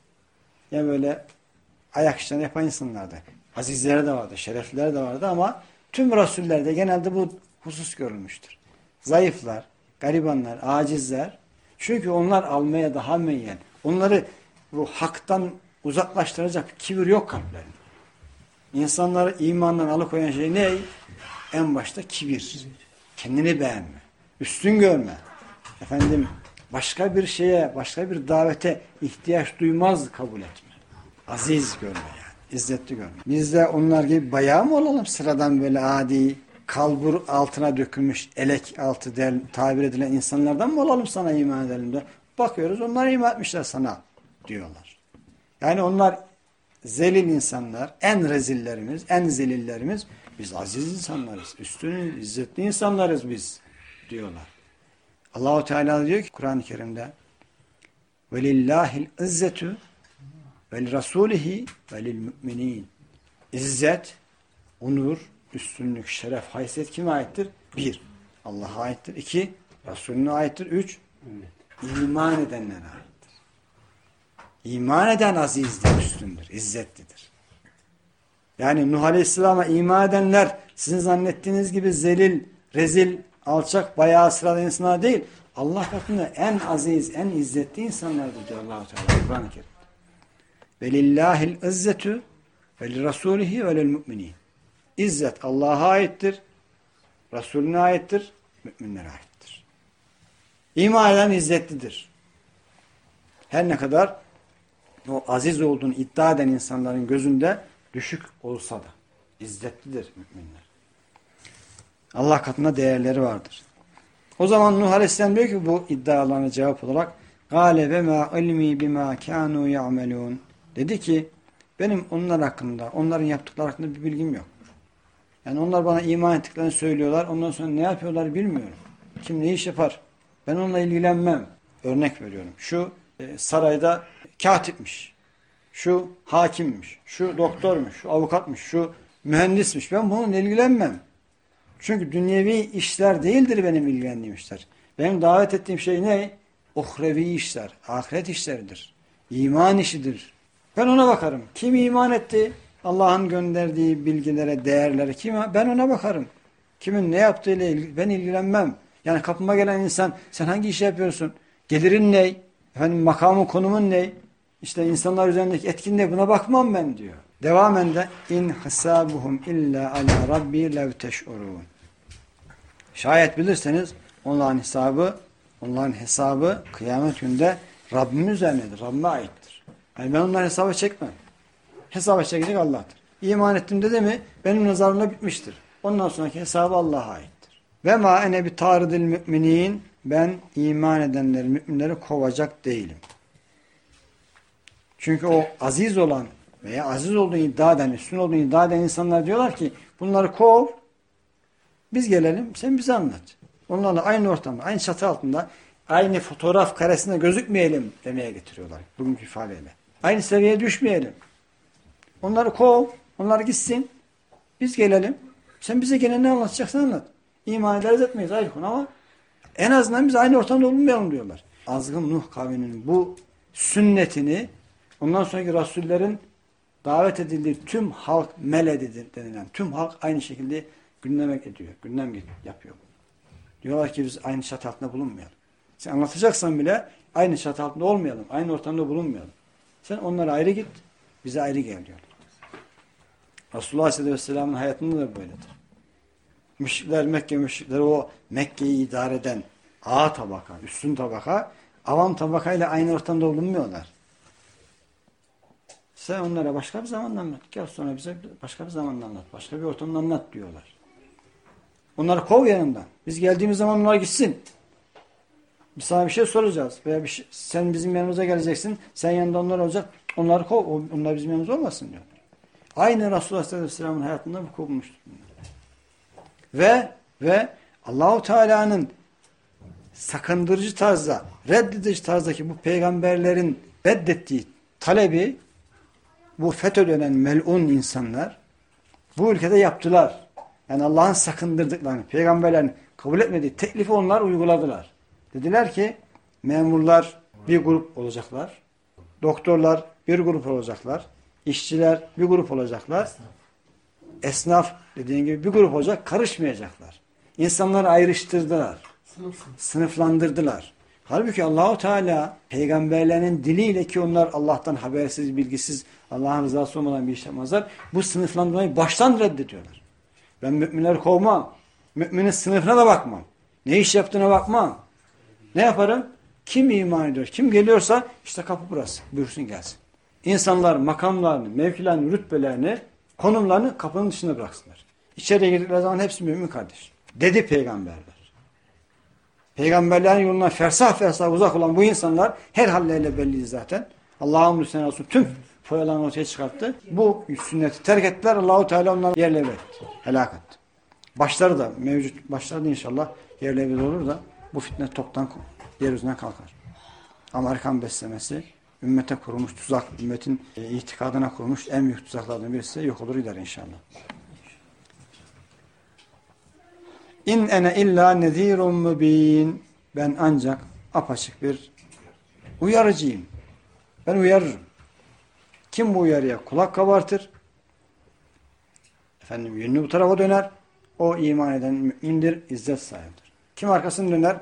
Speaker 1: ya böyle ayak işlerini yapan insanlardı. Azizleri de vardı, şerefliler de vardı ama tüm rasullerde genelde bu husus görülmüştür. Zayıflar, garibanlar, acizler. Çünkü onlar almaya daha meyyen. Onları bu haktan uzaklaştıracak kibir yok kalplerinde. İnsanları imandan alıkoyan şey ne? En başta kibir. Kendini beğenme. Üstün görme. Efendim başka bir şeye, başka bir davete ihtiyaç duymaz kabul etme. Aziz görme yani. İzzetli görme. Biz de onlar gibi bayağı mı olalım? Sıradan böyle adi, kalbur altına dökülmüş, elek altı der, tabir edilen insanlardan mı olalım sana iman edelim de? Bakıyoruz onlar iman etmişler sana diyorlar. Yani onlar zelil insanlar, en rezillerimiz, en zelillerimiz. Biz aziz insanlarız, üstün, izzetli insanlarız biz diyorlar. Allahu Teala diyor ki Kur'an-ı Kerim'de velillahil izzetu vel rasulihi velil müminin. İzzet, onur, üstünlük, şeref, haysiyet kime aittir? Bir, Allah'a aittir. İki, Resulüne aittir. Üç, iman edenlere aittir. İman eden azizdir, üstündür, izzetlidir. Yani Nuh Aleyhisselam'a iman edenler sizin zannettiğiniz gibi zelil, rezil, alçak, bayağı sıradan insanlar değil. Allah katında en aziz, en izzetli insanlardır diyor Allah-u Teala Kur'an-ı Kerim. Velillahil izzetu ve rasulihi ve lil müminin. İzzet Allah'a aittir, Resulüne aittir, müminlere aittir. İman eden izzetlidir. Her ne kadar o aziz olduğunu iddia eden insanların gözünde düşük olsa da izzetlidir müminler. Allah katında değerleri vardır. O zaman Nuh Aleyhisselam diyor ki bu iddialarına cevap olarak Gale ve ma ilmi bima kanu ya'melun. Dedi ki benim onlar hakkında, onların yaptıkları hakkında bir bilgim yok. Yani onlar bana iman ettiklerini söylüyorlar. Ondan sonra ne yapıyorlar bilmiyorum. Kim ne iş yapar? Ben onunla ilgilenmem. Örnek veriyorum. Şu e, sarayda katipmiş. Şu hakimmiş. Şu doktormuş. Şu avukatmış. Şu mühendismiş. Ben bununla ilgilenmem. Çünkü dünyevi işler değildir benim ilgilendiğim işler. Benim davet ettiğim şey ne? Uhrevi işler. Ahiret işleridir. İman işidir. Ben ona bakarım. Kim iman etti? Allah'ın gönderdiği bilgilere, değerlere kim ben ona bakarım. Kimin ne yaptığıyla ilgili ben ilgilenmem. Yani kapıma gelen insan sen hangi işi yapıyorsun? Gelirin ne? Efendim makamın konumun ne? İşte insanlar üzerindeki etkin ne? Buna bakmam ben diyor. Devamen de in hisabuhum illa ala rabbi lev teş'urun. Şayet bilirseniz onların hesabı onların hesabı kıyamet günde Rabbim üzerinedir. Rabbime aittir. Yani ben onların hesabı çekmem. Hesaba çekecek Allah'tır. İman ettim dedi mi benim nazarımda bitmiştir. Ondan sonraki hesabı Allah'a aittir. Ve ma ene bi taridil müminin ben iman edenleri, müminleri kovacak değilim. Çünkü o aziz olan veya aziz olduğunu iddia eden, üstün olduğunu iddia eden insanlar diyorlar ki bunları kov, biz gelelim, sen bize anlat. Onlarla aynı ortamda, aynı çatı altında, aynı fotoğraf karesinde gözükmeyelim demeye getiriyorlar bugünkü ifadeyle. Aynı seviyeye düşmeyelim. Onları kov, onlar gitsin, biz gelelim. Sen bize gene ne anlatacaksan anlat. İman ederiz etmeyiz ayrı konu ama en azından biz aynı ortamda bulunmayalım diyorlar. Azgın Nuh kavminin bu sünnetini ondan sonraki rasullerin davet edildiği tüm halk meled denilen tüm halk aynı şekilde gündeme ediyor. Gündem yapıyor. Diyorlar ki biz aynı çatı altında bulunmayalım. Sen anlatacaksan bile aynı çatı altında olmayalım. Aynı ortamda bulunmayalım. Sen onlara ayrı git. Bize ayrı gel diyorlar. Resulullah Aleyhisselatü Vesselam'ın hayatında da böyledir. Müşrikler, Mekke müşrikleri o Mekke'yi idare eden ağa tabaka, üstün tabaka, avam tabakayla aynı ortamda bulunmuyorlar. Sen onlara başka bir zamanda anlat. Gel sonra bize başka bir zamanda anlat. Başka bir ortamda anlat diyorlar. Onları kov yanından. Biz geldiğimiz zaman onlar gitsin. Biz sana bir şey soracağız. Veya bir şey, sen bizim yanımıza geleceksin. Sen yanında onlar olacak. Onları kov. Onlar bizim yanımızda olmasın diyor. Aynı Resulullah Aleyhisselam'ın hayatında bu kovulmuştur. Ve ve Allahu Teala'nın sakındırıcı tarzda, reddedici tarzdaki bu peygamberlerin reddettiği talebi bu FETÖ denen melun insanlar bu ülkede yaptılar. Yani Allah'ın sakındırdıklarını, peygamberlerin kabul etmediği teklifi onlar uyguladılar. Dediler ki memurlar bir grup olacaklar. Doktorlar bir grup olacaklar. işçiler bir grup olacaklar. Esnaf dediğin gibi bir grup olacak. Karışmayacaklar. İnsanları ayrıştırdılar. Sınıflandırdılar. Halbuki Allahu Teala peygamberlerin diliyle ki onlar Allah'tan habersiz, bilgisiz, Allah'ın rızası olmadan bir iş yapmazlar. Bu sınıflandırmayı baştan reddediyorlar. Ben müminleri kovmam. Müminin sınıfına da bakmam. Ne iş yaptığına bakmam. Ne yaparım? Kim iman ediyor? Kim geliyorsa işte kapı burası. Buyursun gelsin. İnsanlar makamlarını, mevkilerini, rütbelerini, konumlarını kapının dışında bıraksınlar. İçeriye girdikleri zaman hepsi mümin kardeş. Dedi peygamberler. Peygamberlerin yolundan fersah fersah uzak olan bu insanlar her halleriyle belli zaten. Allah'ın müstahane olsun tüm foyalarını ortaya çıkarttı. Bu sünneti terk ettiler. Allahu Teala onları yerle etti. Helak etti. Başları da mevcut başları da inşallah yerle bir olur da bu fitne toptan yeryüzüne kalkar. Amerikan beslemesi ümmete kurulmuş tuzak, ümmetin e, itikadına kurulmuş en büyük tuzaklardan birisi yok olur gider inşallah. İn ene illa nezirun mübin. Ben ancak apaçık bir uyarıcıyım. Ben uyarırım. Kim bu uyarıya kulak kabartır? Efendim yönünü bu tarafa döner. O iman eden mümindir, izzet sahibidir. Kim arkasını döner?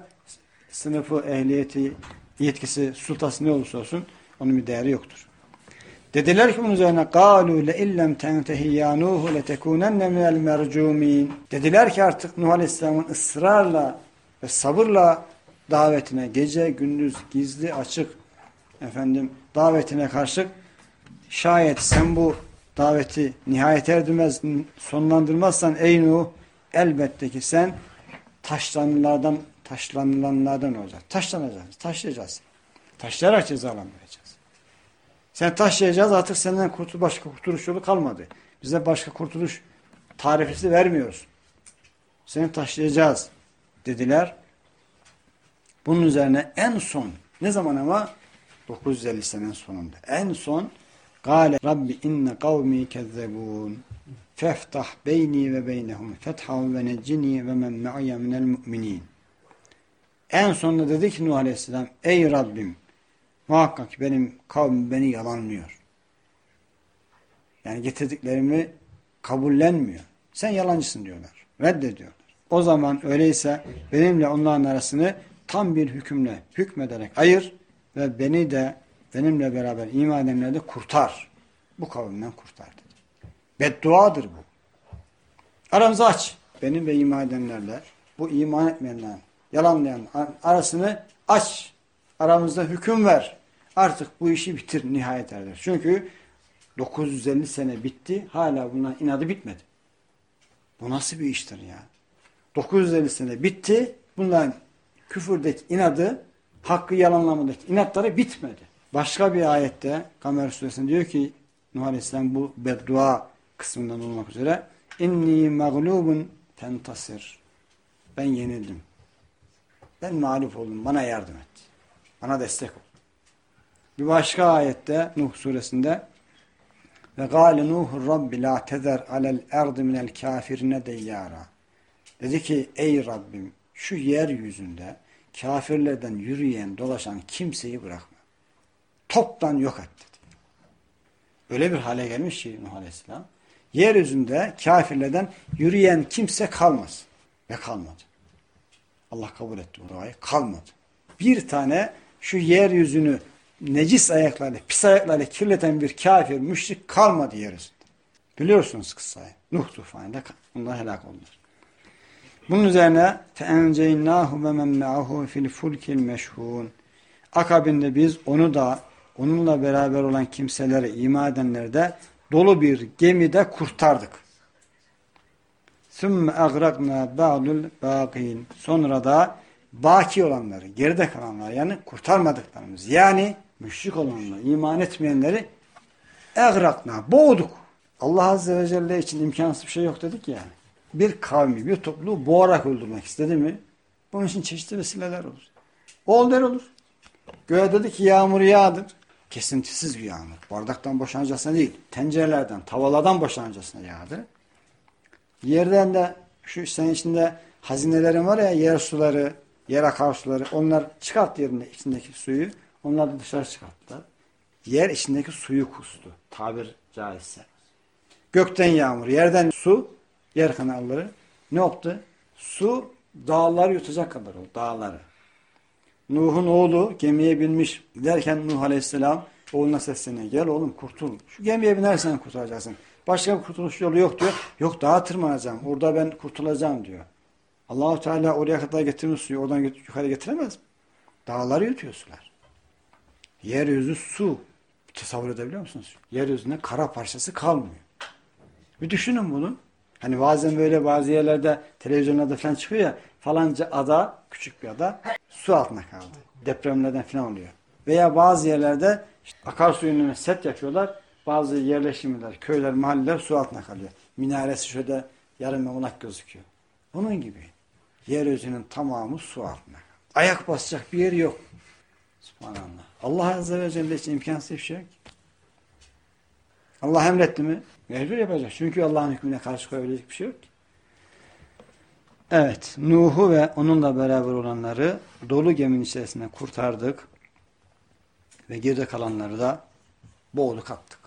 Speaker 1: Sınıfı, ehliyeti, yetkisi, sultası ne olursa olsun onun bir değeri yoktur. Dediler ki bunun üzerine قَالُوا لَاِلَّمْ تَنْتَهِ يَا نُوهُ لَتَكُونَنَّ مِنَ الْمَرْجُومِينَ Dediler ki artık Nuh Aleyhisselam'ın ısrarla ve sabırla davetine, gece, gündüz, gizli, açık efendim davetine karşı şayet sen bu daveti nihayet erdirmez, sonlandırmazsan ey Nuh elbette ki sen taşlanılardan taşlanılanlardan olacak. Taşlanacağız, taşlayacağız. Taşlayarak cezalandıracağız. Sen taşlayacağız artık senden kurtul başka kurtuluş yolu kalmadı. Bize başka kurtuluş tarifesi vermiyoruz. Seni taşlayacağız dediler. Bunun üzerine en son ne zaman ama 950 senenin sonunda en son Gale Rabbi inne kavmi kezzebun feftah beyni ve beynehum fethav ve neccini ve men me'ye minel mu'minin en sonunda dedi ki Nuh Aleyhisselam ey Rabbim muhakkak ki benim kavmim beni yalanlıyor. Yani getirdiklerimi kabullenmiyor. Sen yalancısın diyorlar. Reddediyorlar. O zaman öyleyse benimle onların arasını tam bir hükümle hükmederek ayır ve beni de benimle beraber iman edenleri de kurtar. Bu kavimden kurtar dedi. Bedduadır bu. Aramızı aç. Benim ve iman edenlerle bu iman etmeyenler, yalanlayan arasını aç. Aramızda hüküm ver. Artık bu işi bitir nihayet erdir. Çünkü 950 sene bitti. Hala buna inadı bitmedi. Bu nasıl bir iştir ya? 950 sene bitti. Bunların küfürdeki inadı, hakkı yalanlamadaki inatları bitmedi. Başka bir ayette Kamer suresinde diyor ki Nuh Aleyhisselam bu beddua kısmından olmak üzere inni mağlubun tentasir ben yenildim. Ben mağlup oldum. Bana yardım et. Bana destek ol. Bir başka ayette Nuh suresinde ve gâle Nuhur Rabbi la tezer alel erdi minel kafirine deyyara. Dedi ki ey Rabbim şu yeryüzünde kafirlerden yürüyen dolaşan kimseyi bırakma. Toptan yok et dedi. Öyle bir hale gelmiş ki Nuh Aleyhisselam. Yeryüzünde kafirlerden yürüyen kimse kalmaz. Ve kalmadı. Allah kabul etti bu duayı. Kalmadı. Bir tane şu yeryüzünü necis ayaklarıyla, pis ayaklarıyla kirleten bir kafir, müşrik kalmadı yeryüzünde. Biliyorsunuz kıssayı. Nuh tufanında bunlar helak oldular. Bunun üzerine فَاَنْجَيْنَاهُ وَمَنْ مَعَهُ فِي الْفُلْكِ الْمَشْهُونَ Akabinde biz onu da onunla beraber olan kimseleri iman edenleri de dolu bir gemide kurtardık. ثُمَّ اَغْرَقْنَا بَعْدُ الْبَاقِينَ Sonra da baki olanları, geride kalanlar yani kurtarmadıklarımız yani müşrik olanları, iman etmeyenleri eğrakna, boğduk. Allah Azze ve Celle için imkansız bir şey yok dedik yani. Bir kavmi, bir topluluğu boğarak öldürmek istedi mi? Bunun için çeşitli vesileler olur. Ol der olur. Göğe dedi ki yağmur yağdır. Kesintisiz bir yağmur. Bardaktan boşanacasına değil, tencerelerden, tavalardan boşanacasına yağdı. Yerden de şu senin içinde hazinelerin var ya yer suları, yer akarsuları onlar çıkart yerine içindeki suyu. Onlar da dışarı çıkarttılar. Yer içindeki suyu kustu. Tabir caizse. Gökten yağmur, yerden su, yer kanalları ne yaptı? Su dağları yutacak kadar oldu. Dağları. Nuh'un oğlu gemiye binmiş derken Nuh Aleyhisselam oğluna sesleniyor. Gel oğlum kurtul. Şu gemiye binersen kurtulacaksın. Başka bir kurtuluş yolu yok diyor. Yok dağa tırmanacağım. Orada ben kurtulacağım diyor. Allahu Teala oraya kadar getirmiş suyu oradan yukarı getiremez mi? Dağları yutuyor sular. Yeryüzü su. Tasavvur edebiliyor musunuz? Yeryüzünde kara parçası kalmıyor. Bir düşünün bunu. Hani bazen böyle bazı yerlerde televizyonlarda falan çıkıyor ya falanca ada, küçük bir ada su altına kaldı. Depremlerden falan oluyor. Veya bazı yerlerde işte akarsuyun önüne set yapıyorlar. Bazı yerleşimler, köyler, mahalleler su altına kalıyor. Minaresi şöyle yarım yamalak gözüküyor. Onun gibi. Yeryüzünün tamamı su altına kaldı. Ayak basacak bir yer yok. Subhanallah. Allah Azze ve Celle için imkansız bir şey. Allah emretti mi? Mecbur yapacak. Çünkü Allah'ın hükmüne karşı koyabilecek bir şey yok. Evet. Nuh'u ve onunla beraber olanları dolu geminin içerisinde kurtardık. Ve geride kalanları da boğduk attık.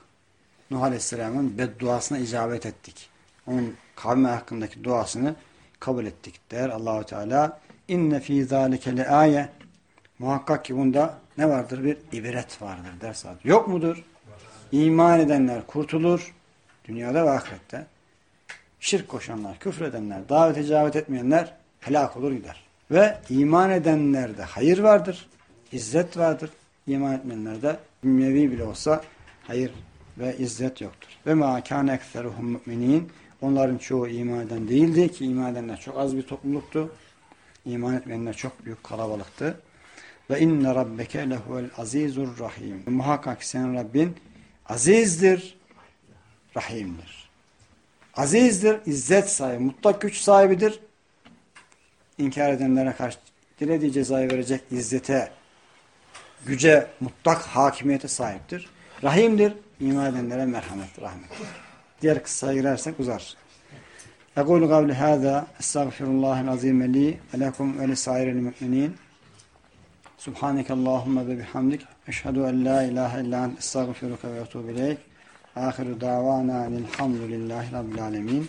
Speaker 1: Nuh Aleyhisselam'ın bedduasına icabet ettik. Onun kavmi hakkındaki duasını kabul ettik der Allahu Teala. İnne fî zâlike le Muhakkak ki bunda ne vardır? Bir ibret vardır der saat. Yok mudur? İman edenler kurtulur. Dünyada ve ahirette. Şirk koşanlar, küfredenler, davet icabet etmeyenler helak olur gider. Ve iman edenlerde hayır vardır. İzzet vardır. İman etmeyenlerde dünyevi bile olsa hayır ve izzet yoktur. Ve ma kâne ekseruhum müminin Onların çoğu iman eden değildi ki iman edenler çok az bir topluluktu. İman etmeyenler çok büyük kalabalıktı. Ve inne rabbeke lehuvel azizur rahim. Muhakkak senin Rabbin azizdir, rahimdir. Azizdir, izzet sahibi, mutlak güç sahibidir. İnkar edenlere karşı dilediği cezayı verecek izzete, güce, mutlak hakimiyete sahiptir. Rahimdir, iman edenlere merhamet, rahmet diğer kıssaya girersek uzar. Ekulu kavli hâzâ estağfirullahil azîme li ve lekum ve lisairil mü'minîn. Subhanekallahumma ve bihamdik. Eşhedü en la ilahe illa ent estağfiruke ve etûbü ileyk. Ahiru davana enilhamdülillahi rabbil alemin.